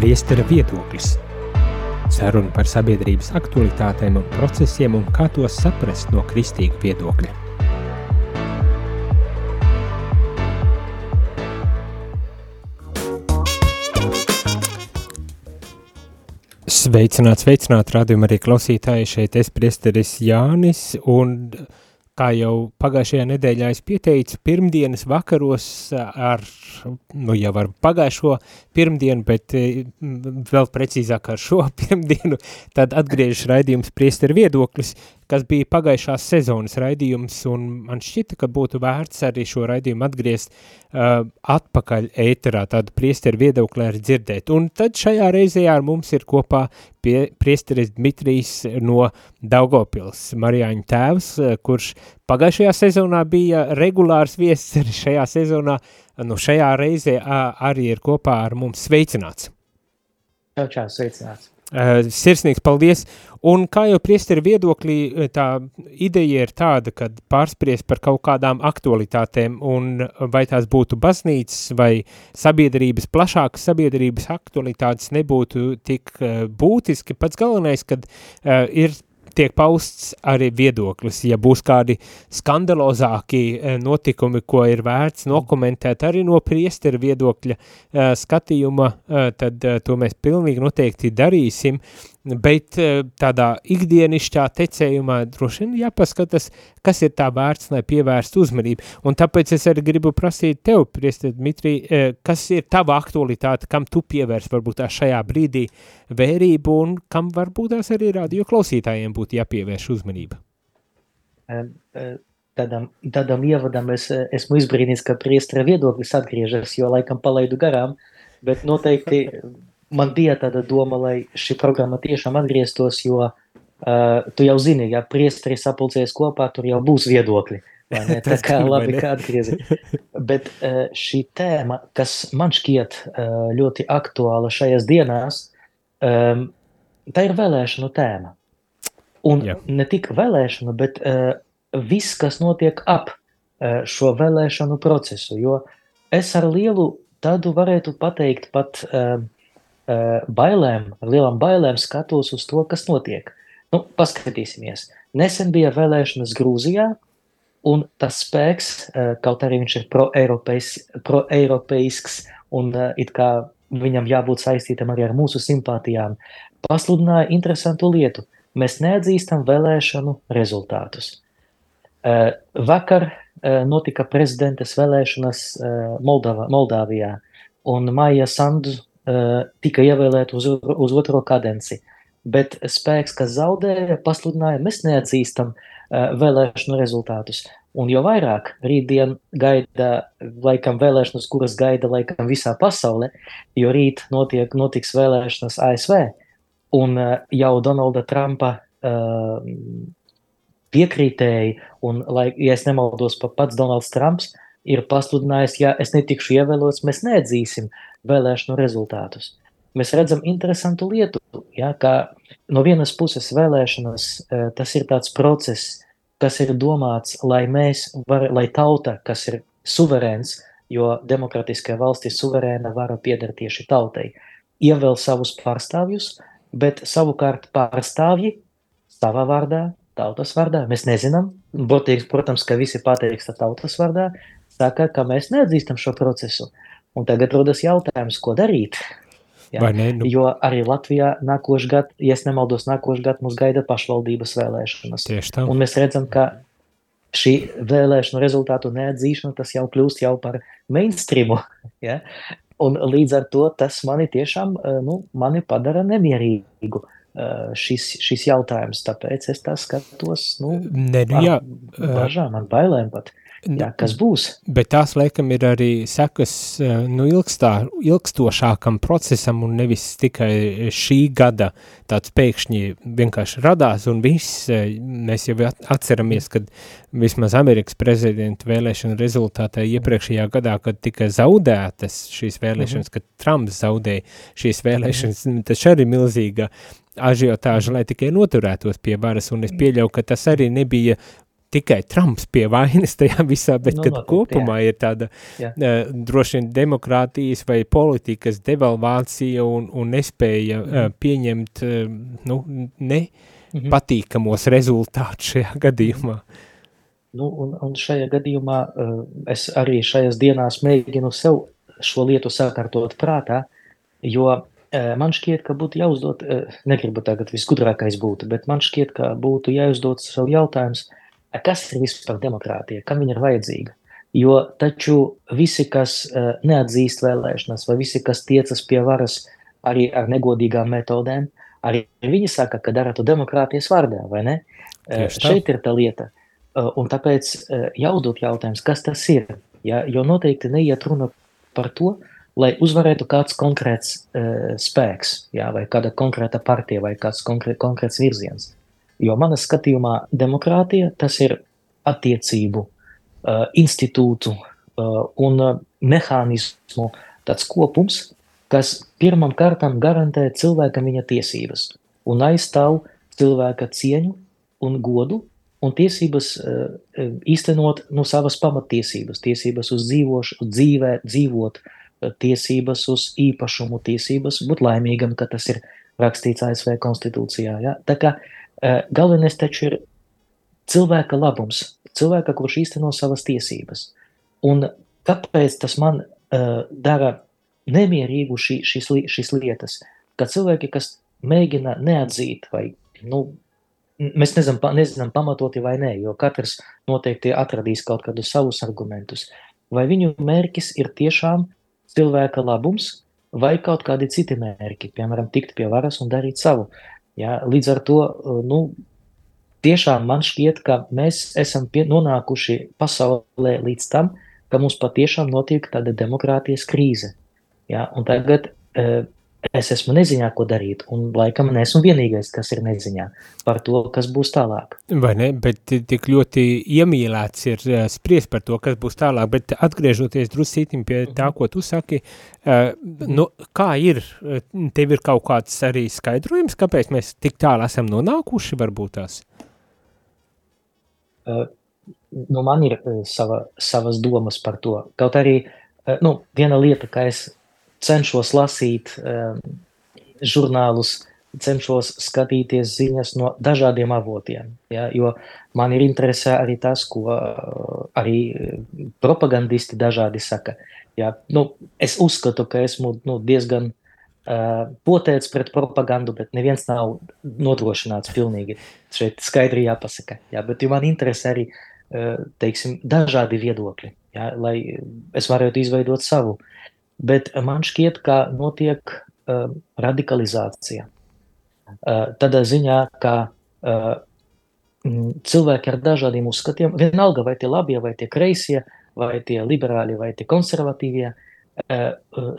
priestera viedoklis. Saruna par sabiedrības aktualitātēm un procesiem un kā tos saprast no kristīga viedokļa. Sveicināt, sveicināt, rādījumā arī klausītāji, šeit es priesteris Jānis, un kā jau pagājušajā nedēļā es pieteicu, pirmdienas vakaros ar, nu jau ar pagājušo pirmdienu, bet vēl precīzāk ar šo pirmdienu, tad atgriežas raidījums priesteru viedoklis, kas bija pagājušās sezonas raidījums, un man šķita, ka būtu vērts arī šo raidījumu atgriezt uh, atpakaļ ēterā, tādu priesteru viedokli arī dzirdēt. Un tad šajā reizē ar mums ir kopā pie, priesteris Dmitrijs no Daugopils, Marijāņa tēvs, uh, kurš pagājušajā sezonā bija regulārs viesis arī šajā sezonā, nu šajā reizē arī ir kopā ar mums sveicināts. Čau, čau, sveicināts. Uh, sirsnīgs paldies, un kā jau priesteri viedoklī, eh, tā ideja ir tāda, kad pārspriest par kaut kādām aktualitātēm, un vai tās būtu baznīcas vai sabiedrības, plašākas sabiedrības aktualitātes nebūtu tik uh, būtiski, pats galvenais, kad uh, ir tiek pausts arī viedoklis, ja būs kādi skandalozāki eh, notikumi, ko ir vērts nokomentēt arī no priestera viedokļa eh, skatījuma, eh, tad to mēs pilnīgi noteikti darīsim, bet tādā ikdienišķā tecējumā droši vien jāpaskatās, kas ir tā vērts, lai pievērstu uzmanību. Un tāpēc es arī gribu prasīt tev, priesti Dmitrī, eh, kas ir tava aktualitāte, kam tu pievērs varbūt tā šajā brīdī vērību un kam varbūt tās arī radio klausītājiem būtu jāpievērš uzmanība? Tādam, tādam ievadam es esmu izbrīnījis, ka priestra viedoklis atgriežas, jo laikam palaidu garām, bet noteikti man bija tāda doma, lai šī programma tiešām atgrieztos, jo uh, tu jau zini, ja priesteri sapulcēs kopā, tur jau būs viedokļi. Tā kā labi, ka atgriezi. Bet uh, šī tēma, kas man šķiet uh, ļoti aktuāla šajās dienās, um, tā ir vēlēšanu tēma. Un Jā. ne tik vēlēšanu, bet uh, viss, kas notiek ap uh, šo vēlēšanu procesu, jo es ar lielu tādu varētu pateikt pat uh, Eh, bailēm, ar lielām bailēm skatos uz to, kas notiek. Nu, paskatīsimies. Nesen bija vēlēšanas Grūzijā, un tas spēks, eh, kaut arī viņš ir pro-eiropeisks pro un eh, it kā viņam jābūt saistītam arī ar mūsu simpātijām, pasludināja interesantu lietu. Mēs neatzīstam vēlēšanu rezultātus. Vakar notika prezidentes vēlēšanas Moldava, Moldāvijā, un Maija Sandu Eh, tika ievēlēta uz, uz otro kadenci. Bet spēks, kas zaudēja, pasludināja, mēs neatzīstam vēlēšanu rezultātus. Un jo vairāk rītdien gaida, laikam, vēlēšanas, kuras gaida laikam visā pasaulē, jo rīt notiek, notiks vēlēšanas ASV, un uh, jau Donalda Trumpa uh, piekrītēji, un, lai, ja es nemaldos, pats Donalds Trumps ir pasludinājis, ja es netikšu ievēlots, mēs neatzīsim vēlēšanu rezultātus. Mēs redzam interesantu lietu, ja, ka no vienas puses vēlēšanas e, tas ir tāds process, kas ir domāts, lai mēs, var, lai tauta, kas ir suverēns, jo demokratiskajā valstī suverēna vara pieder tieši tautai, ievēl savus pārstāvjus, bet savukārt pārstāvji savā vārdā, tautas vārdā, mēs nezinām, Botīgs, protams, ka visi pateiks tautas vārdā, saka, ka mēs neatzīstam šo procesu. Un tagad rodas jautājums, ko darīt. Ja? Ne, nu... Jo arī Latvijā nākošais gads, ja nemaldos, nākošais gads mums gaida pašvaldības vēlēšanas. Tieši tā. Un mēs redzam, ka šī vēlēšanu rezultātu neatzīšana tas jau kļūst jau par mainstreamu. Ja? Un līdz ar to tas mani tiešām eh, nu, mani padara nemierīgu. Uh, šis, šis jautājums, tāpēc es tā skatos, nu, ne, nu jā, bažām, ar bailēm pat. Jā, kas būs? Bet tās, laikam, ir arī sekas eh, nu, ilgstā, ilgstošākam procesam un nevis tikai šī gada tāds pēkšņi vienkārši radās un viss, eh, mēs jau atceramies, kad vismaz Amerikas prezidenta vēlēšana rezultātā iepriekšējā gadā, kad tika zaudētas šīs vēlēšanas, mm -hmm. kad Trumps zaudēja šīs vēlēšanas, mm -hmm. tas arī milzīga ažiotāža, lai tikai noturētos pie varas, un es pieļauju, ka tas arī nebija tikai Trumps pie vainas tajā visā, bet nu, kad noteikti, kopumā jā. ir tāda jā. uh, droši vien demokrātijas vai politikas devalvācija un, un nespēja mm. uh, pieņemt uh, nu, ne mm -hmm. patīkamos rezultātus šajā gadījumā. Nu, un, un šajā gadījumā uh, es arī šajās dienās mēģinu sev šo lietu sakārtot prātā, jo uh, man šķiet, ka būtu jāuzdot, uh, negribu tagad visgudrākais būt, bet man šķiet, ka būtu jāuzdot sev jautājums, uh, kas ir vispār demokrātija, kam viņa ir vajadzīga. Jo taču visi, kas uh, neatzīst vēlēšanas, vai visi, kas tiecas pie varas arī ar negodīgām metodēm, arī viņi saka, ka dara to demokrātijas vārdā, vai ne? Uh, šeit ir tā lieta. Uh, un tāpēc jāuzdod jautājums, kas tas ir. Ja? Jo noteikti neiet runa par to, lai uzvarētu kāds konkrēts uh, spēks, ja? vai kāda konkrēta partija, vai kāds konkrē, konkrēts virziens. Jo manā skatījumā demokrātija tas ir attiecību, uh, institūtu uh, un uh, mehānismu tāds kopums, kas pirmam kārtam garantē cilvēkam viņa tiesības un aizstāv cilvēka cieņu un godu un tiesības īstenot no savas pamatiesības, tiesības uz dzīvošu, dzīvē, dzīvot, tiesības uz īpašumu, tiesības būt laimīgam, ka tas ir rakstīts ASV konstitūcijā. Ja? Tā kā uh, galvenais taču ir cilvēka labums, cilvēka, kurš īsteno savas tiesības. Un kāpēc tas man uh, dara nemierīgu šī, šīs, šīs lietas? Ka cilvēki, kas mēģina neatzīt vai, nu, mēs nezinām, nezinām pamatoti vai nē, jo katrs noteikti atradīs kaut kādus savus argumentus. Vai viņu mērķis ir tiešām cilvēka labums vai kaut kādi citi mērķi, piemēram, tikt pie varas un darīt savu. Ja? Līdz ar to nu, tiešām man šķiet, ka mēs esam pie, nonākuši pasaulē līdz tam, ka mums patiešām notiek tāda demokrātijas krīze. Ja? Un tagad e, es esmu neziņā, ko darīt, un laikam neesmu vienīgais, kas ir neziņā par to, kas būs tālāk. Vai ne, bet tik ļoti iemīlēts ir uh, spriest par to, kas būs tālāk, bet atgriežoties drusītim pie tā, mhm. ko tu saki, uh, nu, kā ir, tev ir kaut kāds arī skaidrojums, kāpēc mēs tik tālu esam nonākuši, varbūt tās? Nu, man ir sava, savas domas par to, kaut arī, nu, viena lieta, ka es cenšos lasīt um, žurnālus, cenšos skatīties ziņas no dažādiem avotiem. Ja, jo man ir interesē arī tas, ko uh, arī propagandisti dažādi saka. Ja, nu, es uzskatu, ka esmu nu, diezgan uh, potēts pret propagandu, bet neviens nav nodrošināts pilnīgi. Šeit skaidri jāpasaka. Ja, bet man interesē arī uh, teiksim, dažādi viedokļi, ja, lai es varētu izveidot savu. Bet man šķiet, ka notiek uh, radikalizācija. Uh, tādā ziņā, ka uh, cilvēki ar dažādiem uzskatiem, vienalga vai tie labie, vai tie kreisie, vai tie liberāļi, vai tie konservatīvie,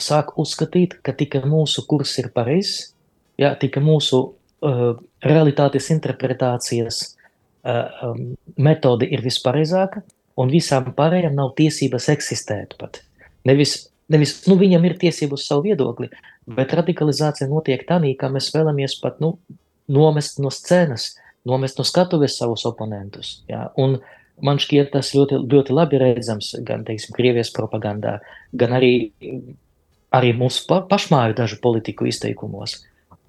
sāk uzskatīt, ka tikai mūsu kurs ir pareizs, ja, tikai mūsu realitātes interpretācijas um, metode ir vispareizāka, un visām pārējām nav tiesības eksistēt pat. Nevis Nevis, nu, viņam ir tiesība uz savu viedokli, bet radikalizācija notiek tā, ka mēs vēlamies pat nu, nomest no scēnas, nomest no skatuves savus oponentus. Ja? Un man šķiet, tas ļoti, ļoti labi redzams gan teiksim, Krievijas propagandā, gan arī, arī mūsu pa, pašmāju dažu politiku izteikumos.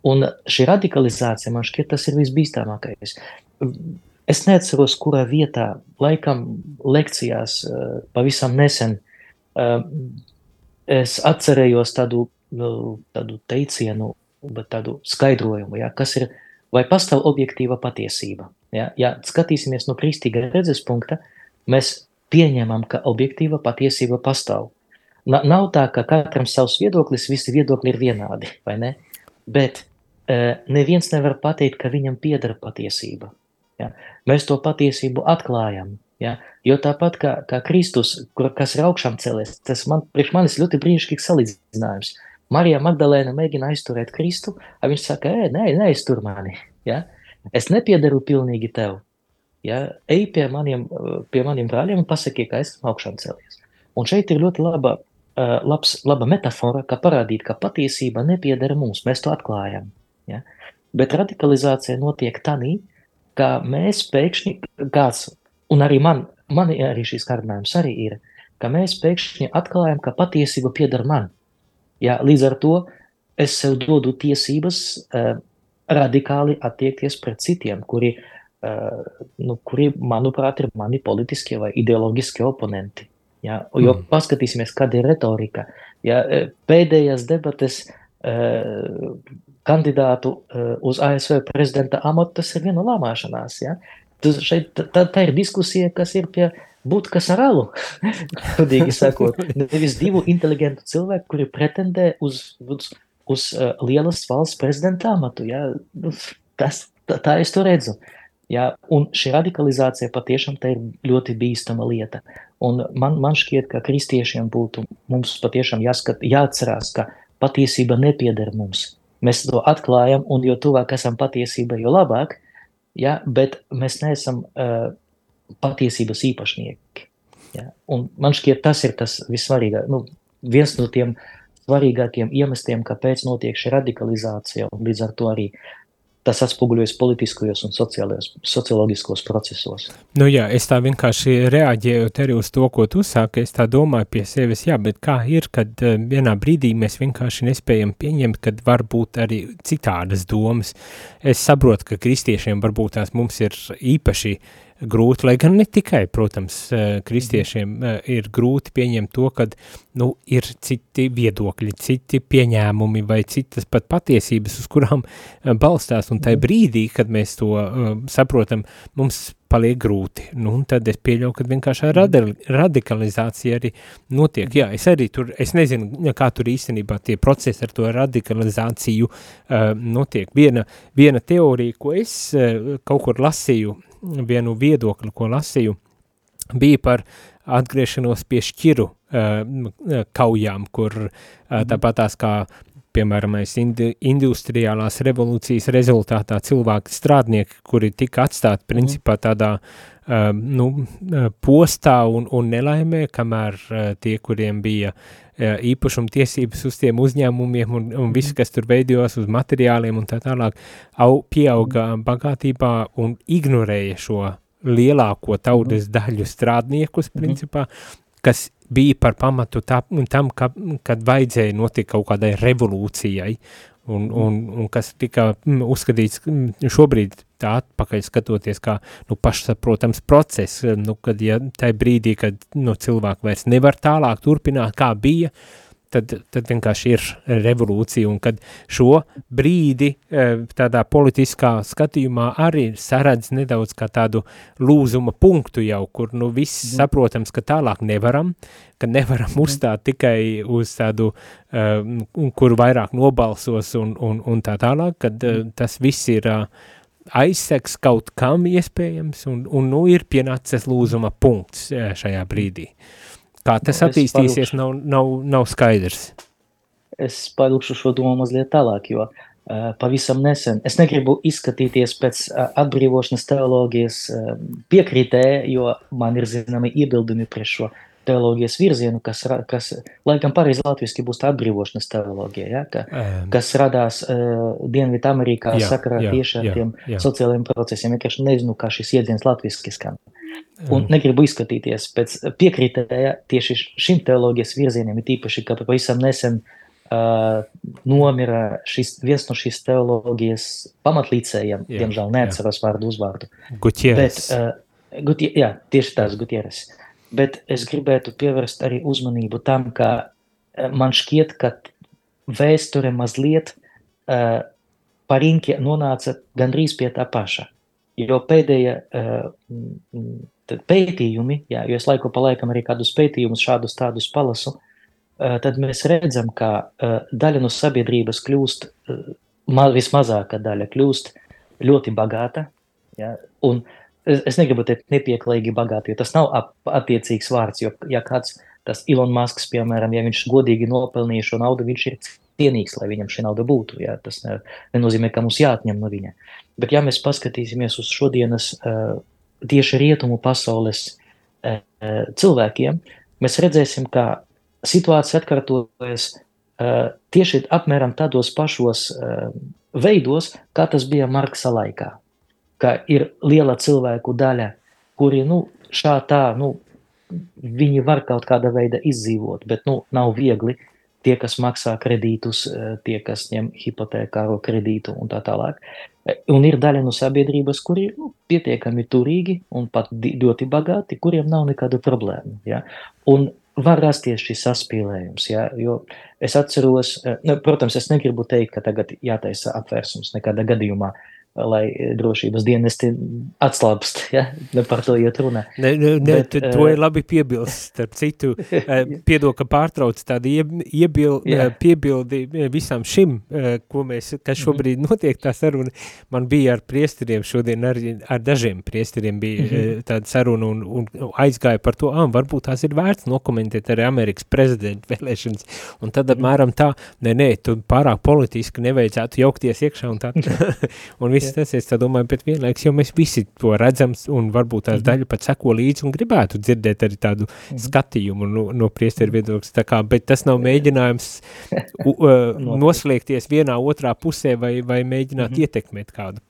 Un šī radikalizācija man šķiet, tas ir visbīstamākais. Es neatceros, kurā vietā, laikam, lekcijās pavisam nesen es atcerējos tādu, nu, tādu teicienu, bet tādu skaidrojumu, ja, kas ir, vai pastāv objektīva patiesība. Ja, ja skatīsimies no kristīga redzes punkta, mēs pieņemam, ka objektīva patiesība pastāv. Na, nav tā, ka katram savs viedoklis, visi viedokļi ir vienādi, vai ne? Bet e, neviens nevar pateikt, ka viņam pieder patiesība. Ja? Mēs to patiesību atklājam, Ja? Jo tāpat kā, kā Kristus, kur, kas ir augšām cēlies, tas man, priekš manis ļoti brīnišķīgs salīdzinājums. Marija Magdalēna mēģina aizturēt Kristu, a viņš saka, ē, nē, neaiztur mani. Ja? Es nepiedaru pilnīgi tev. Ja? Ej pie maniem, pie maniem brāļiem un pasaki, ka esmu augšām cēlies. Un šeit ir ļoti laba, labs, laba metafora, kā parādīt, ka patiesība nepiedara mums, mēs to atklājam. Ja? Bet radikalizācija notiek tanī, ka mēs pēkšņi kāds un arī man, man arī šīs kārdinājums arī ir, ka mēs pēkšņi atklājam, ka patiesība pieder man. Ja, līdz ar to es sev dodu tiesības uh, radikāli attiekties pret citiem, kuri, uh, nu, kuri, manuprāt, ir mani politiskie vai ideoloģiskie oponenti. Ja, jo mm. paskatīsimies, kāda ir retorika. Ja, pēdējās debates uh, kandidātu uh, uz ASV prezidenta amatu, tas ir viena lamāšanās. Ja? Tas šeit, tā, tā ir diskusija, kas ir pie būtkas ar alu, godīgi sakot. Nevis divu inteligentu cilvēku, kuri pretendē uz, uz, uz uh, lielas valsts prezidenta amatu. Ja? Nu, tas, tā, tā es to redzu. Ja? Un šī radikalizācija patiešām ir ļoti bīstama lieta. Un man, man šķiet, ka kristiešiem būtu mums patiešām jāskat, jāatcerās, ka patiesība nepieder mums. Mēs to atklājam, un jo tuvāk esam patiesībai, jo labāk, ja? bet mēs neesam uh, patiesības īpašnieki. Ja? Un man šķiet, tas ir tas vissvarīgākais, nu, viens no tiem svarīgākiem iemesliem, kāpēc notiek šī radikalizācija, un līdz ar to arī tas atspoguļojas politiskajos un socioloģiskos procesos. Nu jā, es tā vienkārši reaģēju arī uz to, ko tu sāki, es tā domāju pie sevis, jā, bet kā ir, kad vienā brīdī mēs vienkārši nespējam pieņemt, kad var būt arī citādas domas. Es saprotu, ka kristiešiem varbūt tās mums ir īpaši uh, grūti, lai gan ne tikai, protams, eh, kristiešiem eh, ir grūti pieņemt to, ka nu, ir citi viedokļi, citi pieņēmumi vai citas pat patiesības, uz kurām eh, balstās, un tajā brīdī, kad mēs to saprotam, mums paliek grūti. Nu, un tad es pieļauju, ka vienkārši radi radikalizācija arī notiek. Jā, es arī tur, es nezinu, kā tur īstenībā tie procesi ar to radikalizāciju uh, notiek. Viena, viena teorija, ko es uh, kaut kur lasīju, vienu viedokli, ko lasīju, bija par atgriešanos pie šķiru uh, kaujām, kur uh, tāpat tās kā piemēram, indi, industriālās revolūcijas rezultātā cilvēki strādnieki, kuri tika atstāti principā tādā uh, nu, postā un, un nelaimē, kamēr uh, tie, kuriem bija uh, īpašuma tiesības uz tiem uzņēmumiem un, un viss, kas tur veidojās uz materiāliem un tā tālāk, au, pieauga bagātībā un ignorēja šo lielāko tautas daļu strādniekus, principā, kas bija par pamatu tā, tam, ka, kad vajadzēja notikt kaut kādai revolūcijai, un, un, un kas tika mm, uzskatīts mm, šobrīd tā atpakaļ skatoties kā, nu, pašsaprotams process, nu, kad, ja tajā brīdī, kad, nu, cilvēki vairs nevar tālāk turpināt, kā bija, uh, tad, tad vienkārši ir revolūcija, un kad šo brīdi eh, tādā politiskā skatījumā arī saredz nedaudz kā tādu lūzuma punktu jau, kur nu viss mm. saprotams, ka tālāk nevaram, ka nevaram mm. uzstāt tikai uz tādu, uh, kur vairāk nobalsos un, un, un tā tālāk, kad uh, tas viss ir aizseks kaut kam iespējams, un, un nu ir pienācis lūzuma punkts šajā brīdī. Uh, Kā tas nu, attīstīsies, nav, nav, nav skaidrs. Es pailgšu šo domu mazliet tālāk, jo uh, pavisam nesen, es negribu izskatīties pēc uh, atbrīvošanas teoloģijas uh, piekrītē, jo man ir zināmi iebildumi pret šo teoloģijas virzienu, kas, kas laikam pareizi latviski būs tā atbrīvošanas teoloģija, ja, ka, um, kas radās uh, Dienvidu Amerikā jā, sakarā tieši ar tiem jā. sociālajiem procesiem. Vienkārši nezinu, kā šis jēdziens latviski skan. Un negribu izskatīties pēc piekritēja tieši šim teoloģijas virzienam, ir īpaši, ka pavisam nesen uh, nomira šis, viens no šīs teoloģijas pamatlīcējiem, jā, diemžēl neatceros jā. vārdu uzvārdu. Gutieres. Bet, uh, gutie, jā, tieši tās Gutieres. Bet es gribētu pievērst arī uzmanību tam, ka man šķiet, ka vēsture mazliet uh, par Inki nonāca gandrīz pie tā paša. Jo pēdējie uh, pētījumi, jā, jo es laiku pa laikam arī kādus pētījumus šādus tādus palasu, uh, tad mēs redzam, ka uh, daļa no sabiedrības kļūst, ma, vismazākā daļa kļūst ļoti bagāta, jā, un es, negribu teikt nepieklājīgi bagāti, jo tas nav attiecīgs vārds, jo ja kāds, tas Elon Musks, piemēram, ja viņš godīgi nopelnīja šo naudu, viņš ir cienīgs, lai viņam šī nauda būtu. Jā. Tas ne, nenozīmē, ka mums jāatņem no viņa. Bet, ja mēs paskatīsimies uz šodienas uh, tieši rietumu pasaules uh, cilvēkiem, mēs redzēsim, ka situācija atkārtojas uh, tieši apmēram tādos pašos uh, veidos, kā tas bija Marksa laikā. Ka ir liela cilvēku daļa, kuri nu, šā tā, nu, viņi var kaut kāda veida izdzīvot, bet, nu, nav viegli tie, kas maksā kredītus, eh, tie, kas ņem hipotekāro kredītu un tā tālāk. Eh, un ir daļa no sabiedrības, kuri ir nu, pietiekami turīgi un pat ļoti bagāti, kuriem nav nekādu problēmu. Ja? Un var rasties šis saspīlējums, ja? jo es atceros, eh, nu, protams, es negribu teikt, ka tagad jātaisa apvērsums nekādā gadījumā, lai drošības dienesti atslābst, ja, par to iet runa. Ne, ne, ne Bet, to uh, ir labi piebilst, starp citu, piedod, ka pārtrauc tādu iebil, jā. piebildi visam šim, ko mēs, kas mhm. šobrīd notiek tā saruna, man bija ar priesteriem šodien, ar, ar dažiem priesteriem bija mm -hmm. tāda saruna un, un aizgāja par to, ah, varbūt tās ir vērts nokomentēt arī Amerikas prezidenta vēlēšanas, un tad mhm. apmēram tā, nē, nē, tu pārāk politiski nevajadzētu jaukties iekšā un tā, un viss tas, es domāju, bet vienlaiks, jo mēs visi to redzam un varbūt tās mm -hmm. daļa pat seko līdzi un gribētu dzirdēt arī tādu mm -hmm. skatījumu no, no priesteru viedokļa, tā kā, bet tas nav mēģinājums u, uh, noslēgties vienā otrā pusē vai, vai mēģināt mm -hmm. ietekmēt kādu,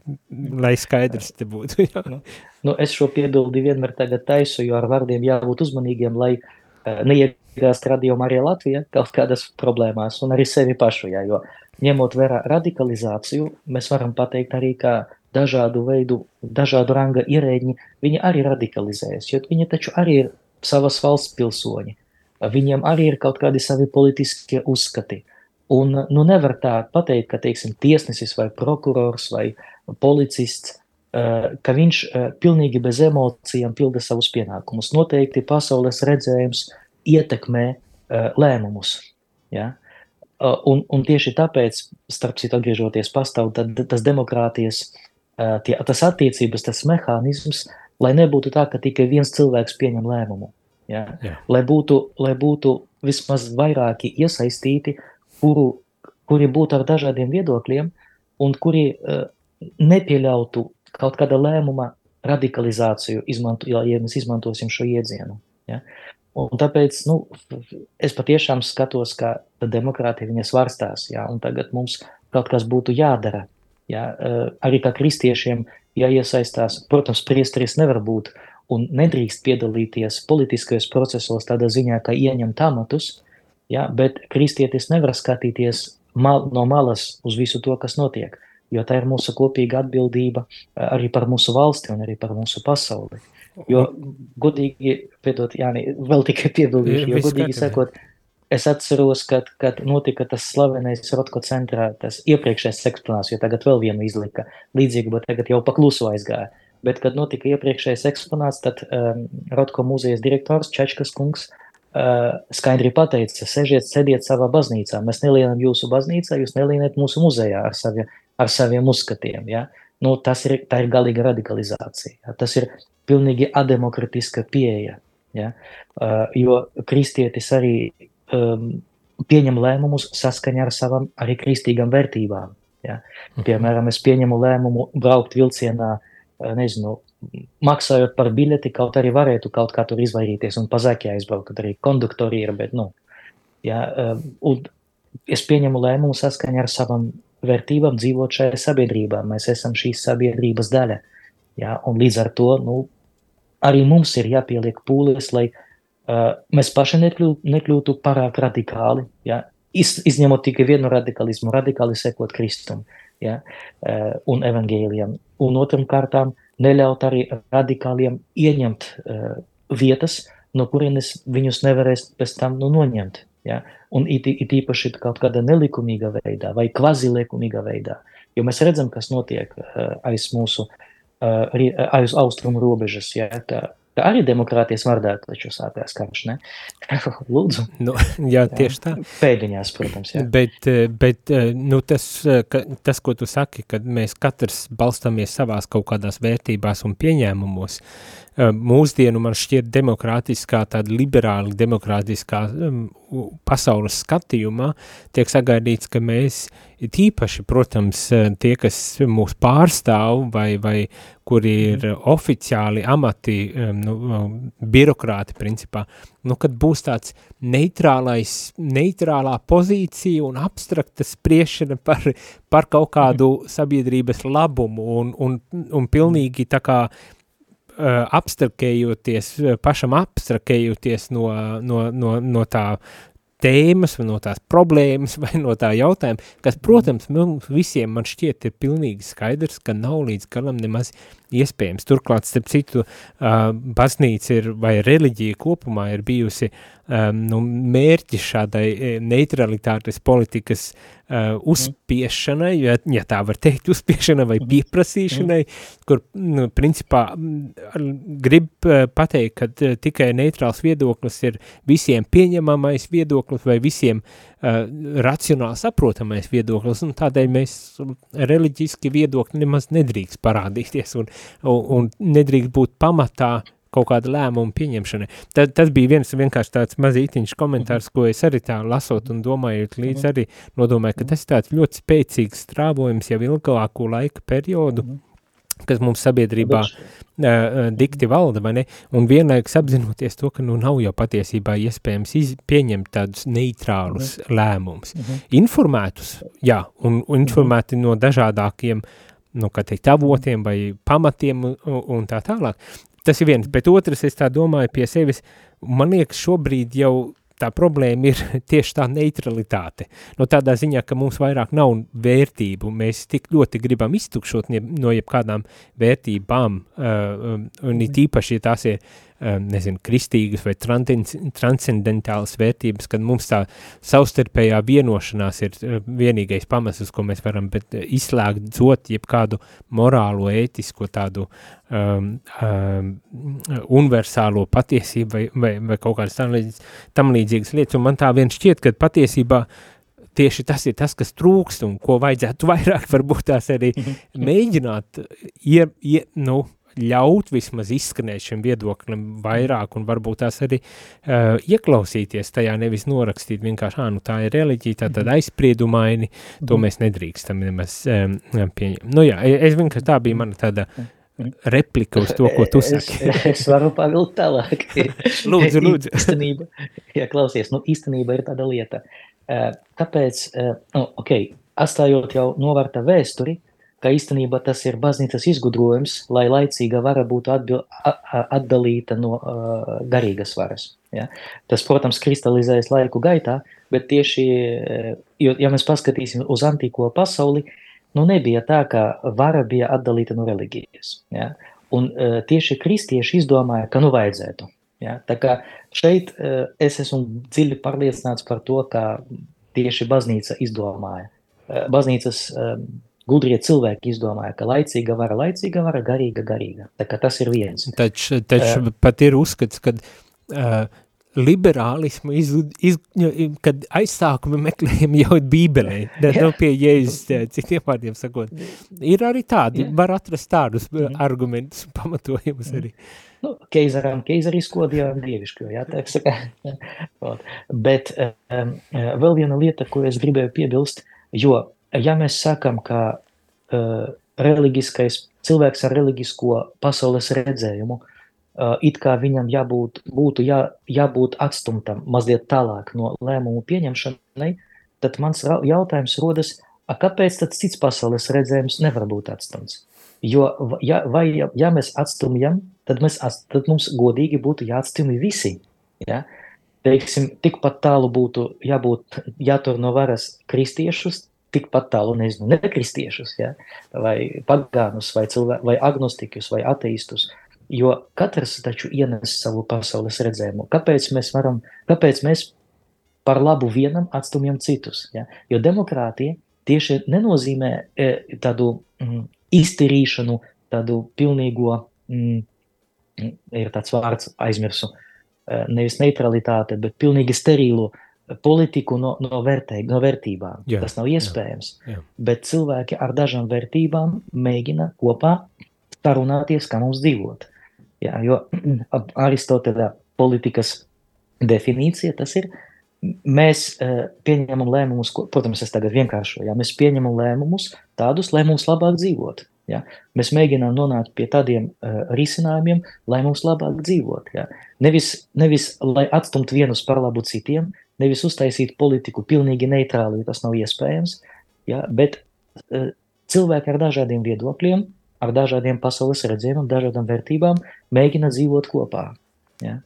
lai skaidrs te būtu. Nu, nu, es šo piebildi vienmēr tagad taisu, jo ar vārdiem jābūt uzmanīgiem, lai uh, neiegāst radījumā arī Latvija kaut kādas problēmās un arī sevi pašu, jā, jo ņemot vērā radikalizāciju, mēs varam pateikt arī, ka dažādu veidu, dažādu ranga ierēģi, viņi arī radikalizējas, jo viņi taču arī ir savas valsts pilsoņi. Viņiem arī ir kaut kādi savi politiskie uzskati. Un nu nevar tā pateikt, ka, teiksim, tiesnesis vai prokurors vai policists, ka viņš pilnīgi bez emocijām pilda savus pienākumus. Noteikti pasaules redzējums ietekmē lēmumus. Ja? Uh, un, un tieši tāpēc, starp citu, atgriežoties pastāv tad, tas demokrātijas, uh, tie, tas attiecības, tas mehānisms, lai nebūtu tā, ka tikai viens cilvēks pieņem lēmumu. Ja? Jā. Lai, būtu, lai būtu vismaz vairāki iesaistīti, kuru, kuri būtu ar dažādiem viedokļiem un kuri uh, nepieļautu kaut kāda lēmuma radikalizāciju, izmanto, ja mēs izmantosim šo iedzienu. Ja? Un tāpēc nu, es patiešām skatos, ka demokrātija viņa svarstās, jā, un tagad mums kaut kas būtu jādara. Jā, arī kā kristiešiem jāiesaistās, protams, priesteris nevar būt un nedrīkst piedalīties politiskajos procesos tādā ziņā, ka ieņemt amatus, jā, bet kristietis nevar skatīties mal, no malas uz visu to, kas notiek, jo tā ir mūsu kopīga atbildība arī par mūsu valsti un arī par mūsu pasauli. Jo, godīgi, piedod, Jāni, vēl tikai piebildīšu, jo, godīgi sakot, es atceros, kad, kad notika tas slavenais Rotko centrā, tas iepriekšējais eksponāts, jo tagad vēl vienu izlika līdzīgi, bet tagad jau pakluso aizgāja. Bet, kad notika iepriekšējais eksponāts, tad um, Rotko muzejas direktors Čečkas kungs uh, skaidri pateica, sežiet, sēdiet savā baznīcā, mēs nelienam jūsu baznīcā, jūs nelienat mūsu muzejā ar, savi, ar saviem uzskatiem, ja? Nu, tas ir, tā ir galīga radikalizācija. Ja? Tas ir pilnīgi ademokratiska pieeja. Ja? Uh, jo kristietis arī um, pieņem lēmumus saskaņā ar savām arī kristīgām vērtībām. Ja? Mhm. Piemēram, es pieņemu lēmumu braukt vilcienā, uh, nezinu, maksājot par biļeti, kaut arī varētu kaut kā tur izvairīties un pa zaki aizbraukt, arī konduktori ir, bet, nu, ja, um, un es pieņemu lēmumu saskaņā ar savām vērtībām dzīvot šajā sabiedrībā. Mēs esam šīs sabiedrības daļa. Ja? Un līdz ar to nu, arī mums ir jāpieliek pūles, lai uh, mēs paši nekļūtu, nekļūtu pārāk radikāli. Ja? Iz, izņemot tikai vienu radikalismu, radikāli sekot Kristum ja? uh, un evaņģēlijam. Un otram kārtām neļaut arī radikāliem ieņemt uh, vietas, no kurienes viņus nevarēs pēc tam nu, noņemt. Ja? Un it, it īpaši kaut kādā nelikumīgā veidā vai kvazilikumīgā veidā. Jo mēs redzam, kas notiek uh, aiz mūsu uh, aiz austrumu robežas. Ja, tā, tā arī demokrātijas vārdā taču sākās karš, ne? Lūdzu. Nu, jā, tieši tā. Pēdiņās, protams, jā. Bet, bet nu, tas, ka, tas, ko tu saki, kad mēs katrs balstamies savās kaut kādās vērtībās un pieņēmumos, mūsdienu man šķiet demokrātiskā, tāda liberāli demokrātiskā um, pasaules skatījumā tiek sagaidīts, ka mēs tīpaši, protams, tie, kas mūs pārstāv vai, vai kuri ir mm. oficiāli amati, nu, birokrāti principā, nu, kad būs tāds neitrālais, neitrālā pozīcija un abstrakta spriešana par, par kaut kādu mm. sabiedrības labumu un, un, un pilnīgi tā kā uh, abstrakējoties, pašam abstrakējoties no, no, no, no tā tēmas, vai no tās problēmas, vai no tā jautājuma, kas, protams, mums visiem man šķiet ir pilnīgi skaidrs, ka nav līdz galam nemaz iespējams. Turklāt, starp citu, uh, baznīca ir, vai reliģija kopumā ir bijusi um, nu, mērķis šādai neutralitātes politikas uh, uzspiešanai, ja, ja tā var teikt, uzspiešanai vai pieprasīšanai, kur, nu, principā, grib uh, pateikt, ka uh, tikai neitrāls viedoklis ir visiem pieņemamais viedoklis vai visiem uh, racionāli saprotamais viedoklis, un tādēļ mēs reliģiski viedokļi nemaz nedrīkst parādīties un, un, un nedrīkst būt pamatā kaut kāda lēmuma pieņemšanai. Tad, tas bija viens vienkārši tāds mazītiņš komentārs, ko es arī tā lasot un domājot līdz arī nodomāju, ka tas ir tāds ļoti spēcīgs strāvojums jau ilgāku laika periodu, kas mums sabiedrībā uh, dikti valda, vai ne? Un vienlaikus apzinoties to, ka nu nav jau patiesībā iespējams iz, pieņemt tādus neitrālus mm. lēmumus. -hmm. Informētus, jā, un, un informēti mm. no dažādākiem nu, teikt, avotiem vai pamatiem un, un tā tālāk. Tas ir viens, bet otrs, es tā domāju pie sevis, man liekas, šobrīd jau tā problēma ir tieši tā neutralitāte. No tādā ziņā, ka mums vairāk nav vērtību, mēs tik ļoti gribam iztukšot no jebkādām vērtībām, uh, un it īpaši, ja tās ir Um, nezinu, kristīgas vai transcendentālas vērtības, kad mums tā savstarpējā vienošanās ir uh, vienīgais pamats, uz ko mēs varam bet, uh, izslēgt, dzot jebkādu morālo, ētisko tādu um, um, universālo patiesību vai, vai, vai kaut kādas tam, līdz, tam līdzīgas lietas, un man tā vien šķiet, ka patiesībā tieši tas ir tas, kas trūkst un ko vajadzētu vairāk varbūt tās arī mēģināt, ie, ie, nu, ļaut vismaz izskanēt šim viedoklim vairāk un varbūt tās arī uh, ieklausīties tajā, nevis norakstīt vienkārši, ā, nu tā ir reliģija, tā tad mhm. aizspriedumaini, to mhm. mēs nedrīkstam nemaz um, pieņemt. Nu jā, e, es vienkārši tā bija mana tāda mhm. replika uz to, ko tu saki. es, es varu pavilkt tālāk. lūdzu, lūdzu. īstenība, jā, klausies, nu īstenība ir tāda lieta. Uh, kāpēc, uh, nu, ok, atstājot jau novārtā vēsturi, uh, ka īstenībā tas ir baznīcas izgudrojums, lai laicīga vara būtu atbil, atdalīta no uh, garīgas varas. Ja? Tas, protams, kristalizējas laiku gaitā, bet tieši, jo, ja mēs paskatīsim uz antīko pasauli, nu nebija tā, ka vara bija atdalīta no reliģijas. Ja? Un uh, tieši kristieši izdomāja, ka nu vajadzētu. Ja? Tā kā šeit uh, es esmu dziļi pārliecināts par to, ka tieši baznīca izdomāja. Uh, baznīcas uh, Gudrie cilvēki izdomāja, ka laicīga vara, laicīga vara, garīga, garīga. Tā kā tas ir viens. Taču, taču uh, pat ir uzskats, ka uh, liberālismu, iz, iz, kad aizsākumi meklējumi jau bībelē, nav pie jēzus, citiem vārdiem sakot. Ir arī tādi, jā. var atrast tādus mm. argumentus un pamatojumus arī. Nu, keizaram keizarisko, dievam dieviško, jā, tā saka. Bet um, vēl viena lieta, ko es gribēju piebilst, jo ja mēs sakam, ka uh, reliģiskais cilvēks ar reliģisko pasaules redzējumu, uh, it kā viņam jābūt, būtu jā, jābūt atstumtam mazliet tālāk no lēmumu pieņemšanai, tad mans jautājums rodas, a, kāpēc tad cits pasaules redzējums nevar būt atstumts? Jo, ja, vai, ja, ja mēs atstumjam, tad, mēs, tad mums godīgi būtu jāatstumj visi. Ja? Teiksim, tikpat tālu būtu jābūt, jātur no varas kristiešus, tikpat tālu, nezinu, nekristiešus, ja? vai pagānus, vai, cilvē, vai agnostikus, vai ateistus, jo katrs taču ienes savu pasaules redzējumu. Kāpēc mēs varam, kāpēc mēs par labu vienam atstumjam citus? Ja? Jo demokrātija tieši nenozīmē e, tādu mm, iztirīšanu, tādu pilnīgo, mm, ir tāds vārds aizmirsu, e, nevis neutralitāte, bet pilnīgi sterīlo politiku no, no, vērtē, no vērtībām. Jā, Tas nav iespējams. Jā, jā. Bet cilvēki ar dažām vērtībām mēģina kopā sarunāties, kā mums dzīvot. Jā, jo Aristoteļa politikas definīcija tas ir, mēs uh, pieņemam lēmumus, ko, protams, es tagad vienkāršoju, jā, mēs pieņemam lēmumus tādus, lai mums labāk dzīvot. Ja? Mēs mēģinām nonākt pie tādiem uh, risinājumiem, lai mums labāk dzīvot. Ja? Nevis, nevis lai atstumtu vienus par labu citiem, nevis uztaisīt politiku pilnīgi neitrāli, jo tas nav iespējams, ja, bet uh, cilvēki ar dažādiem viedokļiem ar dažādiem pasaules redzējumiem, dažādām vērtībām, mēģina dzīvot kopā. Ja?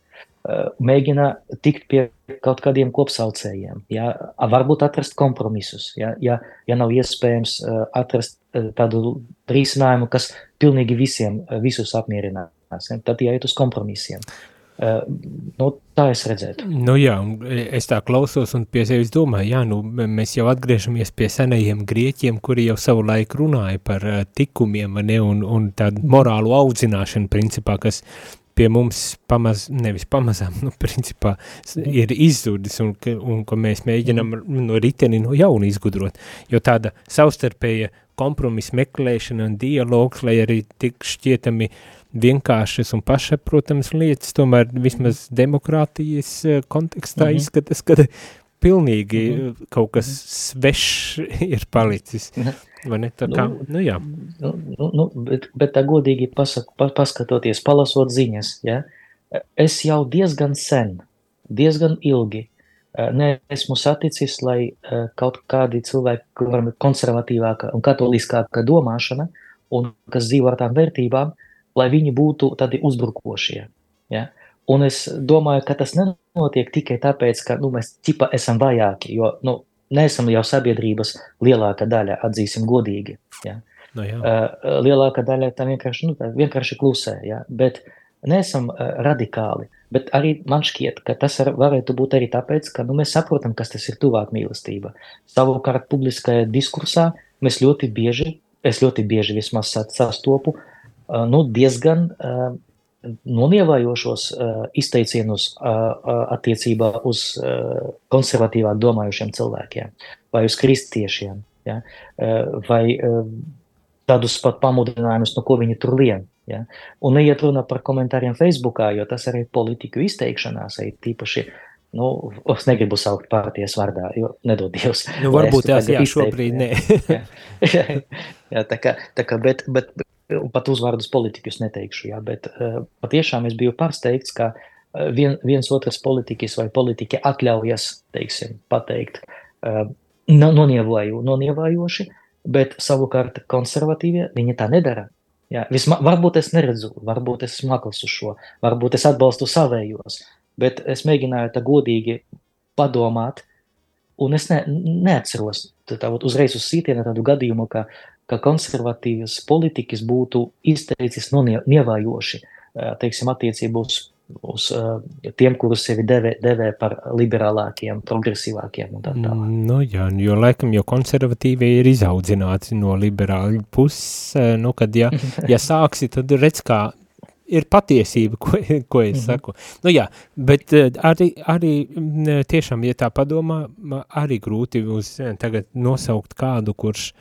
Mēģina tikt pie kaut kādiem kopsaucējiem, ja? varbūt atrast kompromisus. Ja, ja, ja nav iespējams atrast tādu risinājumu, kas pilnīgi visiem visus apmierinās, ja? tad jāiet uz kompromisiem. Uh, nu, tā es redzētu. Nu jā, es tā klausos un pie sevis domāju, jā, nu mēs jau atgriežamies pie senajiem grieķiem, kuri jau savu laiku runāja par uh, tikumiem, ne, un, un tādu morālu audzināšanu principā, kas pie mums pamaz, nevis pamazām, nu principā ir izzudis un, un ko mēs mēģinam no riteni no jauna izgudrot, jo tāda savstarpēja kompromisa meklēšana un dialogs, lai arī tik šķietami uh, vienkāršas un pašsaprotams lietas, tomēr vismaz demokrātijas eh, kontekstā mm -hmm. izskatās, ka pilnīgi mm -hmm. kaut kas svešs ir palicis. -hmm. Vai ne? Tā kā, nu, nu jā. Nu, nu, nu, bet, bet tā godīgi pasak, pa, paskatoties, palasot ziņas, ja, es jau diezgan sen, diezgan ilgi eh, neesmu saticis, lai kaut kādi cilvēki, kuram ir konservatīvāka un katoliskāka domāšana, un kas dzīvo ar tām vērtībām, lai viņi būtu tādi uzbrukošie. Ja? Un es domāju, ka tas nenotiek tikai tāpēc, ka nu, mēs ķipa esam vajāki, jo nu, neesam jau sabiedrības lielākā daļa, atzīsim godīgi. Ja? No nu jā. uh, lielākā daļa tā vienkārši, nu, tā vienkārši klusē, ja? bet neesam uh, radikāli. Bet arī man šķiet, ka tas ar, varētu būt arī tāpēc, ka nu, mēs saprotam, kas tas ir tuvāk mīlestība. Savukārt publiskajā diskursā mēs ļoti bieži, es ļoti bieži vismaz sastopu, uh, nu, diezgan nonievējošos izteicienus attiecībā uz konservatīvāk domājušiem cilvēkiem vai uz kristiešiem, ja? vai tādus pat pamudinājumus, no ko viņi tur lien. Ja? Un neiet runa par komentāriem Facebookā, jo tas arī politiku izteikšanās, ir tīpaši Nu, es negribu saukt pārties vārdā, jo nedod Dievs. Nu, varbūt tās, jā, šobrīd nē. jā, jā, tā kā, tā kā, bet, bet, pat uzvārdus politiķus neteikšu, jā, bet uh, patiešām es biju pārsteigts, ka uh, vien, viens otrs politiķis vai politiķi atļaujas, teiksim, pateikt, uh, nonievoju, nonievojoši, bet savukārt konservatīvie viņi tā nedara. Jā, vismā, varbūt es neredzu, varbūt es esmu akls uz šo, varbūt es atbalstu savējos, bet es mēģināju tā godīgi padomāt, un es ne, neatceros tā, tā, uzreiz uz sītienu tādu gadījumu, ka ka konservatīvas politikas būtu izteicis nonievējoši, teiksim, attiecībā uz, uz tiem, kurus sevi devē, devē par liberālākiem, progresīvākiem un tā tālāk. Mm, nu jā, jo laikam jau konservatīvie ir izaudzināti no liberāļu puses, nu kad ja, ja sāksi, tad redz, kā ir patiesība, ko, ko es mm -hmm. saku. Nu jā, bet arī, arī tiešām, ja tā padomā, arī grūti uz tagad nosaukt kādu, kurš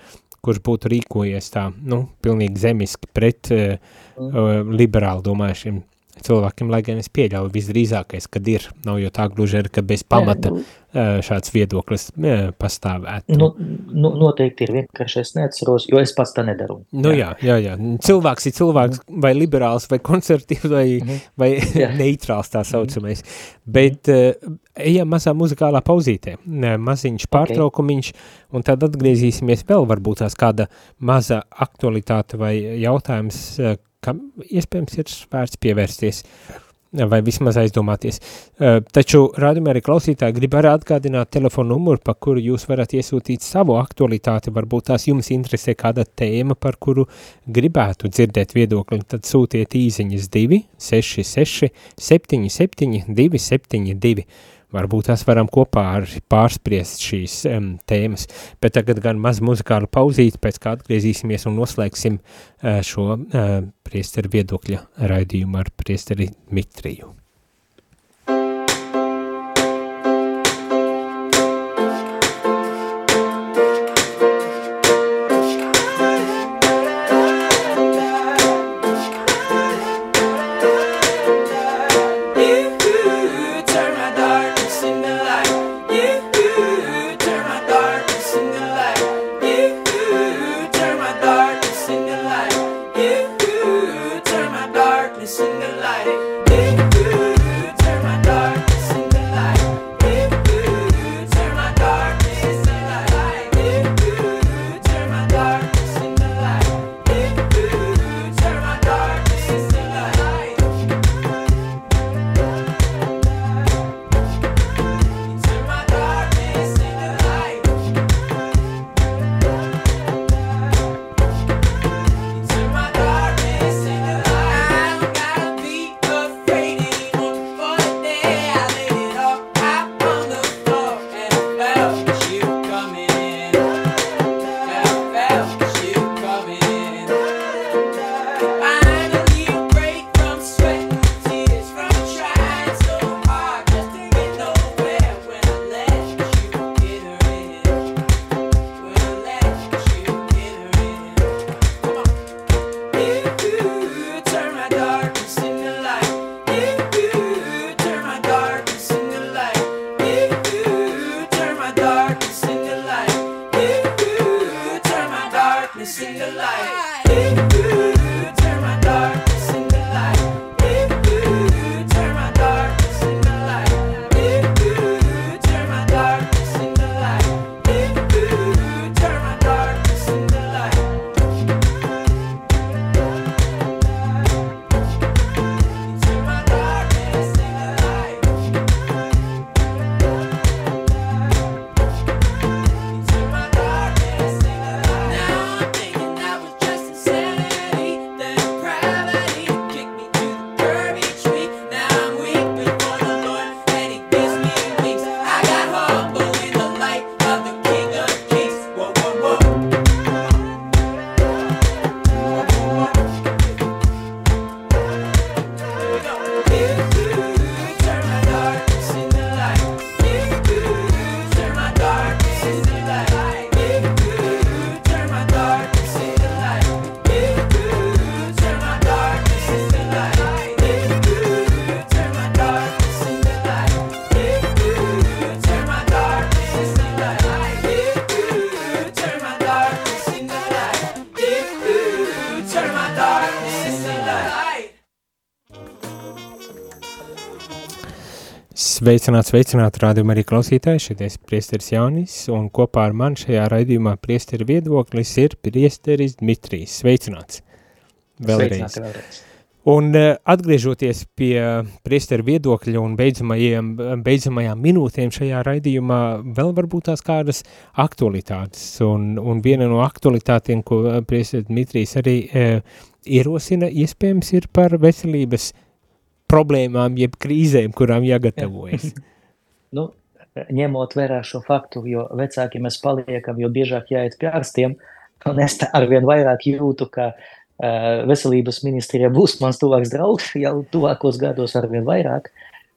kurš būtu rīkojies tā, nu, pilnīgi zemiski pret uh, liberāli domājušiem cilvēkiem, lai gan es pieļauju visdrīzākais, kad ir, nav jau tā gluži arī, ka bez pamata uh, šāds viedoklis pastāvētu. Nu, nu, noteikti ir vienkārši es neatceros, jo es pats tā nedaru. Nu jā, jā, jā. Cilvēks ir cilvēks mm. vai liberāls vai konservatīvs vai, mm vai neitrāls tā saucamais. Mm. Bet ejam mazā muzikālā pauzītē, maziņš pārtraukumiņš, okay. un tad atgriezīsimies vēl varbūt tās kāda maza aktualitāte vai jautājums, kam iespējams ir vērts pievērsties vai vismaz aizdomāties. Taču, rādījumā arī klausītāji, grib arī atgādināt telefonu numuru, pa kuru jūs varat iesūtīt savu aktualitāti, varbūt tās jums interesē kāda tēma, par kuru gribētu dzirdēt viedokli, tad sūtiet īziņas 2 66 77 272 varbūt tās varam kopā ar pārspriest šīs um, tēmas, bet tagad gan maz muzikāla pauzīt, pēc kā atgriezīsimies un noslēgsim uh, šo uh, priesteru viedokļa raidījumu ar priesteri Mitriju. Sveicināt, sveicināt, rādījumā arī klausītāji, šeit es priesteris Jānis, un kopā ar man šajā raidījumā priesteri viedoklis ir priesteris Dmitrijs. Sveicināts! Vēlreiz. Sveicināti vēlreiz. Un uh, atgriežoties pie priesteru viedokļa un beidzamajiem, beidzamajām minūtēm šajā raidījumā, vēl varbūt tās kādas aktualitātes. Un, un viena no aktualitātiem, ko eh, priesteris Dmitrijs arī uh, ierosina, iespējams ir par veselības problēmām, jeb krīzēm, kurām jāgatavojas. Nu, ņemot vērā šo faktu, jo vecāki mēs paliekam, jo biežāk jāiet pie ārstiem, un es arvien vairāk jūtu, ka uh, veselības ministrija būs mans tuvāks draugs jau tuvākos gados arvien vairāk.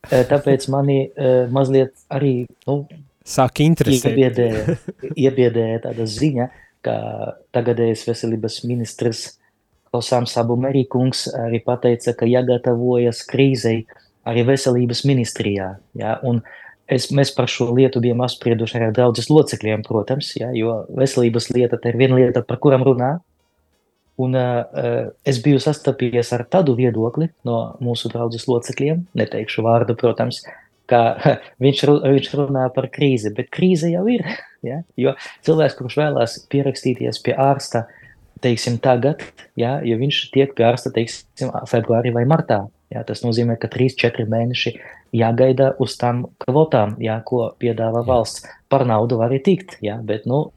Uh, tāpēc mani uh, mazliet arī nu, Sāk interesēt. iebiedēja, iebiedēja tāda ziņa, ka tagadējais veselības ministrs Osams Abumerīkungs arī pateica, ka jāgatavojas krīzei arī veselības ministrijā. Ja? Un es, mēs par šo lietu bijām apsprieduši ar draudzes locekļiem, protams, ja? jo veselības lieta ir viena lieta, par kuram runā. Un uh, es biju sastapies ar tādu viedokli no mūsu draudzes locekļiem, neteikšu vārdu, protams, ka viņš, viņš runā par krīzi, bet krīze jau ir. Ja? Jo cilvēks, kurš vēlās pierakstīties pie ārsta, teiksim, tagad, ja, ja viņš tiek pie ārsta, teiksim, februārī vai martā, ja, tas nozīmē, ka 3-4 mēneši jāgaida uz tām kvotām, ja, ko piedāvā valsts. Par naudu var arī tikt, ja, bet, nu,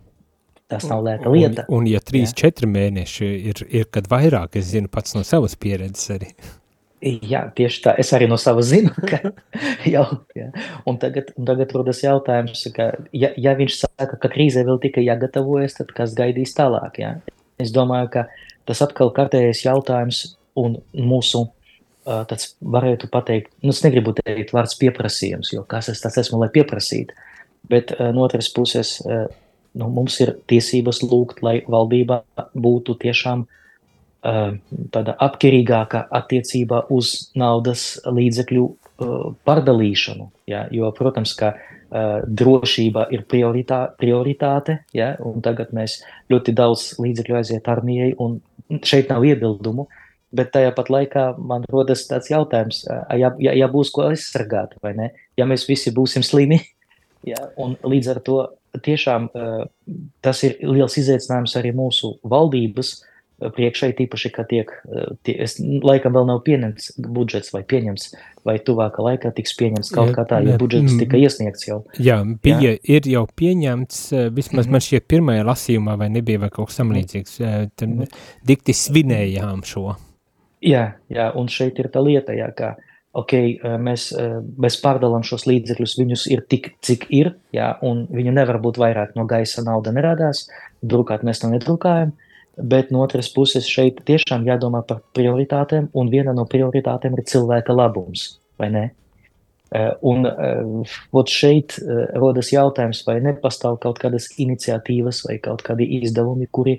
tas nav lēta lieta. Un, un ja 3-4 mēneši ir, ir kad vairāk, es zinu pats no savas pieredzes arī. Jā, tieši tā. Es arī no sava zinu, ka jau, jā. Un tagad, un tagad rodas jautājums, ka, ja, ja viņš saka, ka krīzē vēl tikai jāgatavojas, tad kas gaidīs tālāk, jā? Es domāju, ka tas atkal kārtējais jautājums un mūsu, tāds varētu pateikt, nu, es negribu teikt vārds pieprasījums, jo kas es tas esmu, lai pieprasītu, bet no otras puses, nu, mums ir tiesības lūgt, lai valdība būtu tiešām tāda atkarīgāka attiecībā uz naudas līdzekļu pārdalīšanu. Ja? Jo, protams, ka uh, drošība ir prioritā, prioritāte, ja? tagad mēs ļoti daudz līdzekļu aiziet armijai, un šeit nav iebildumu. Bet tajā pat laikā man rodas tāds jautājums, uh, ja, ja, ja būs ko aizsargāt, vai ne? Ja mēs visi būsim slimi, ja? un līdz ar to tiešām uh, tas ir liels izaicinājums arī mūsu valdības priekšai, tīpaši, ka tiek, uh, tie, es, laikam vēl nav pieņemts budžets vai pieņems, vai tuvākā laikā tiks pieņemts kaut Jā, kā tā, jā, budžets mm. tika iesniegts jau. Jā, bija, Jā. ir jau pieņemts, eh, vismaz mm -hmm. man šie pirmajā lasījumā, vai nebija vai kaut kas samlīdzīgs, eh, tad Mhm. dikti svinējām šo. Jā, jā, un šeit ir tā lieta, jā, ka okay, eh, mēs, eh, mēs pārdalām šos līdzekļus, viņus ir tik, cik ir, jā, un viņu nevar būt vairāk no gaisa nauda nerādās, drukāt mēs to nedrukājam, bet no otras puses šeit tiešām jādomā par prioritātēm, un viena no prioritātēm ir cilvēka labums, vai ne? Eh, Un eh, vot šeit eh, rodas jautājums, vai nepastāv kaut kādas iniciatīvas vai kaut kādi izdevumi, kuri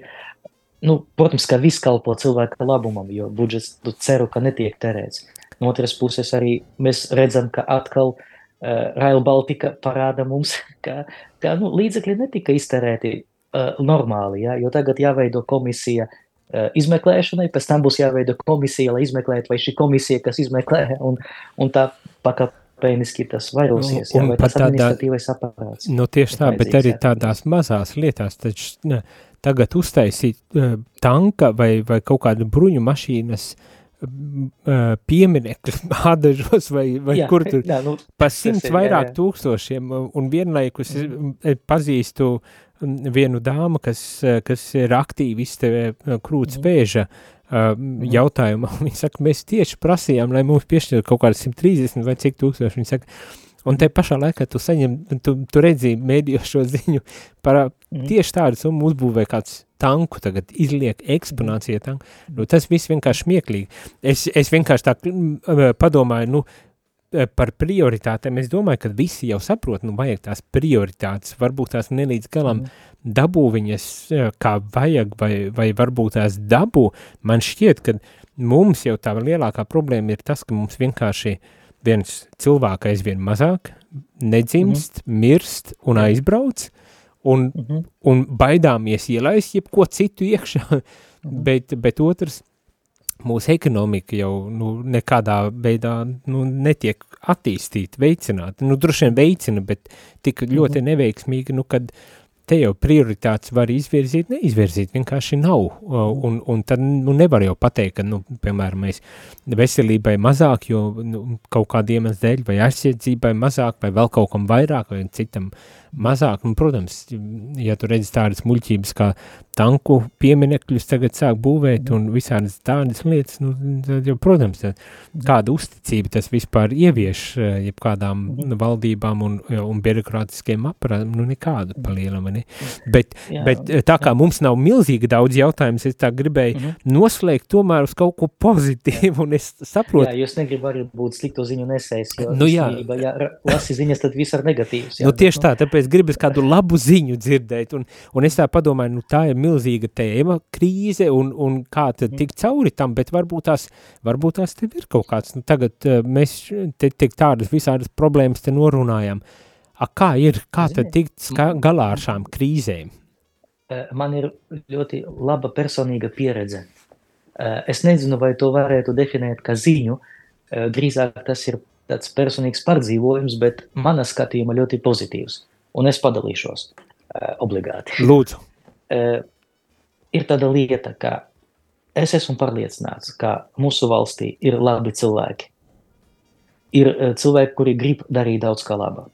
nu, protams, ka viss kalpo cilvēka labumam, jo budžets tu ceru, ka netiek terēts. No otras puses, arī mēs redzam, ka atkal uh, Rail Baltica parāda mums, ka, ka nu, līdzekļi netika izterēti uh, normāli, ja? jo tagad jāveido komisija uh, izmeklēšanai, pēc tam būs jāveido komisija, lai izmeklētu, vai šī komisija, kas izmeklē, un, un tā pakāpeniski tas vairosies, ja? Un vai tas tādā- administratīvais aparāts. Nu, tieši tā, bet arī jā. tādās mazās lietās, taču ne, tagad uztaisīt uh, tanka vai, vai kaut kādu bruņu mašīnas uh, pieminekli ādažos vai, vai Jā, kur tur jā, nu, pa simts ir, jā, vairāk jā. tūkstošiem, uh, un vienlaikus eh, pazīstu mm, vienu dāmu, kas, eh, kas ir aktīviste eh, krūts Mhm. vēža uh, jautājumā. Viņa saka, mēs tieši prasījām, lai mums piešķir kaut kādi 130 vai cik tūkstoši. Viņa saka, un te pašā laikā tu saņem, tu, tu redzīji mēdījos šo ziņu par Mhm. tieši tādu summu uzbūvē kāds tanku tagad izliek eksponācija tanku. Nu, tas viss vienkārši smieklīgi. Es, es vienkārši tā mm, padomāju, nu, eh, par prioritātēm. Es domāju, ka visi jau saprot, nu, vajag tās prioritātes. Varbūt tās nelīdz galam dabū viņas eh, kā vajag, vai, vai varbūt tās dabū. Man šķiet, ka mums jau tā lielākā problēma ir tas, ka mums vienkārši viens cilvēks aizvien mazāk nedzimst, mm -hmm. mirst un aizbrauc. Un, Mhm. un baidāmies ielaist jebko citu iekšā, bet, bet otrs, mūsu ekonomika jau nu, nekādā veidā nu, netiek attīstīta, veicināta. Nu, droši vien veicina, bet tik ļoti neveiksmīgi, nu, kad te jau prioritātes var izvirzīt, neizvirzīt, vienkārši nav. Uh, Un, un tad nu, nevar jau pateikt, ka, nu, piemēram, mēs veselībai mazāk, jo nu, kaut kādiem iemeslu dēļ, vai aizsardzībai mazāk, vai vēl kaut kam vairāk, vai citam mazāk. Un, protams, ja tu redzi tādas muļķības kā tanku pieminekļus tagad sāk būvēt un visādas tādas lietas, nu, tad jau, protams, tad kāda uzticība tas vispār ievieš eh, jebkādām valdībām un, un birokrātiskiem aparātiem, nu nekādu palielam, ne? Bet, Jā, bet eh, tā kā mums nav milzīgi daudz jautājumus, es tā gribēju Mhm. noslēgt tomēr uz kaut ko pozitīvu, un es saprotu, Jā, jūs negribat arī būt slikto ziņu nesējis, jo Nu jā. īstenībā, ja lasi ziņas, tad viss ir negatīvs. jā, Nu, bet, tieši tā, tāpēc gribas kādu labu ziņu dzirdēt, un, un es tā padomāju, nu tā ir milzīga tēma, krīze, un, un kā tad tikt cauri tam, bet varbūt tās, varbūt tās tev ir kaut kāds, nu tagad uh, mēs te tik tādas visādas problēmas te norunājam. A, kā ir, kā tad tikt galā ar šām krīzēm? Eh, Man ir ļoti laba personīga pieredze. Eh, Es nezinu, vai to varētu definēt kā ziņu. Eh, Drīzāk tas ir tāds personīgs pārdzīvojums, bet mana skatījuma ļoti pozitīvs. Un es padalīšos eh, obligāti. Lūdzu. Eh, Ir tāda lieta, ka es esmu pārliecināts, ka mūsu valstī ir labi cilvēki. Ir eh, cilvēki, kuri grib darīt daudz kā laba.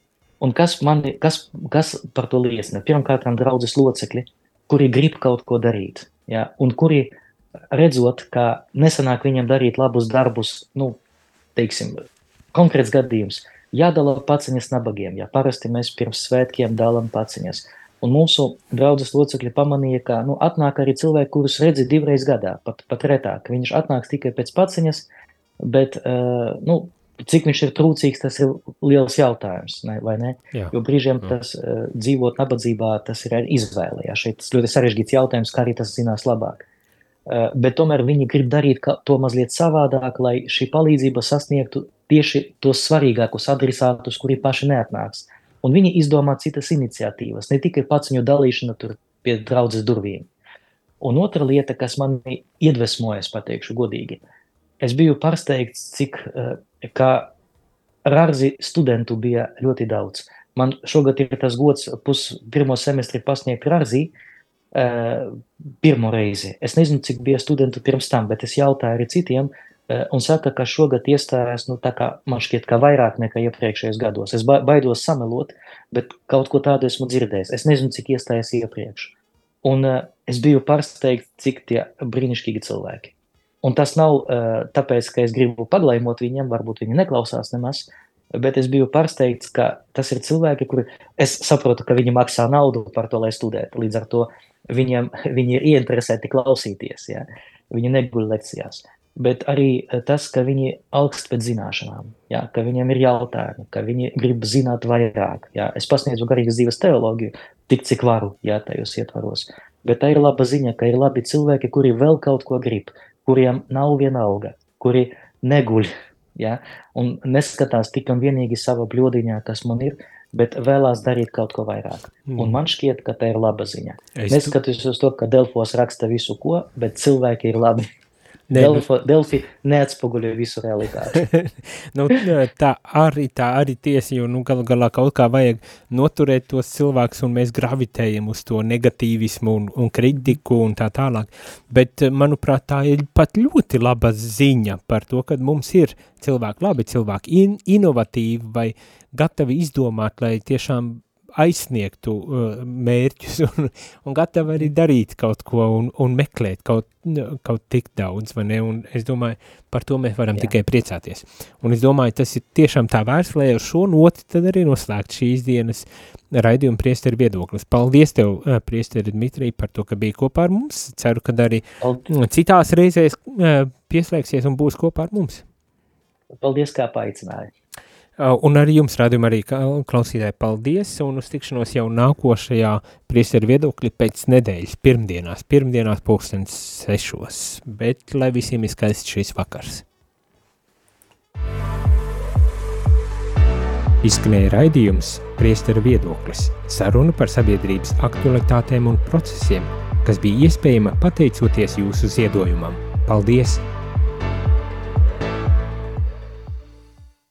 Un kas, mani, kas, kas par to liecina? Pirmkārt, draudzes locekļi, kuri grib kaut ko darīt, ja? un kuri redzot, ka nesanāk viņam darīt labus darbus, nu, teiksim, konkrēts gadījums, jādala paciņas nabagiem. Ja? Parasti mēs pirms svētkiem dalām paciņas. Un mūsu draudzes locekļi pamanīja, ka nu, atnāk arī cilvēki, kurus redzi divreiz gadā, pat, pat retāk. Viņš atnāks tikai pēc paciņas, bet uh, nu, cik viņš ir trūcīgs, tas ir liels jautājums. Ne, vai ne? Jā. Jo brīžiem Jā. tas uh, dzīvot nabadzībā, tas ir izvēle. Jā. Šeit tas ļoti sarežģīts jautājums, kā arī tas zinās labāk. Uh, bet tomēr viņi grib darīt to mazliet savādāk, lai šī palīdzība sasniegtu tieši tos svarīgākos adresātus, kuri paši neatnāks. Un viņi izdomā citas iniciatīvas, ne tikai paciņu dalīšana tur pie draudzes durvīm. Un otra lieta, kas man iedvesmoja, es pateikšu godīgi, es biju pārsteigts, cik uh, kā rārzi studentu bija ļoti daudz. Man šogad ir tas gods pus pirmo semestri pasniegt rārzī uh, pirmo reizi. Es nezinu, cik bija studentu pirms tam, bet es jautāju arī citiem, uh, un saka, ka šogad iestājās, nu tā kā man šķiet, ka vairāk nekā iepriekšējos gados. Es ba baidos samelot, bet kaut ko tādu esmu dzirdējis. Es nezinu, cik iestājās iepriekš. Un uh, es biju pārsteigts, cik tie brīnišķīgi cilvēki. Un tas nav uh, tāpēc, ka es gribu paglaimot viņiem, varbūt viņi neklausās nemaz, bet es biju pārsteigts, ka tas ir cilvēki, kuri, es saprotu, ka viņi maksā naudu par to, lai studētu. Līdz ar to viņiem, viņi ir ieinteresēti klausīties, ja? viņi neguļ lekcijās. Bet arī eh, tas, ka viņi augst pēc zināšanām, ja? ka viņiem ir jautājumi, ka viņi grib zināt vairāk. Ja? Es pasniedzu garīgas dzīves teoloģiju, tik cik varu, ja tajos ietvaros. Bet tā ir laba ziņa, ka ir labi cilvēki, kuri vēl kaut ko grib, kuriem nav viena alga, kuri neguļ ja? un neskatās tikai un vienīgi savā bļodiņā, kas man ir, bet vēlās darīt kaut ko vairāk. Mm. Un man šķiet, ka tā ir laba ziņa. Es Neskatoties uz to, ka Delfos raksta visu ko, bet cilvēki ir labi. Nu- Delfo, Delfi neatspoguļo visu realitāti. nu, tā arī tā arī tiesa, jo nu, gal galā kaut kā vajag noturēt tos cilvēkus, un mēs gravitējam uz to negatīvismu un, un kritiku un tā tālāk. Bet, manuprāt, tā ir pat ļoti laba ziņa par to, ka mums ir cilvēki, labi cilvēki, in, inovatīvi vai gatavi izdomāt, lai tiešām aizsniegtu uh, mērķus un, un gatavi arī darīt kaut ko un, un meklēt kaut, kaut tik daudz, vai ne? Un es domāju, par to mēs varam Jā. Tikai priecāties. Un es domāju, tas ir tiešām tā vērts, lai ar šo noti tad arī noslēgt šīs dienas raidījuma priesteri viedoklis. Paldies tev, uh, priesteri Dmitrij, par to, ka biji kopā ar mums. Ceru, ka arī Paldies, citās reizēs uh, pieslēgsies un būs kopā ar mums. paldies kā paaicināji. Uh, Un arī jums, rādījumā, arī klausītāji, paldies. Un uz tikšanos jau nākošajā priesteru viedokļa pēc nedēļas, pirmdienās, pirmdienās, pulkstenis sešos. Bet lai visiem ir skaists šis vakars. Izskanēja raidījums Priesteru viedoklis – saruna par sabiedrības aktualitātēm un procesiem, kas bija iespējama pateicoties jūsu ziedojumam. Paldies!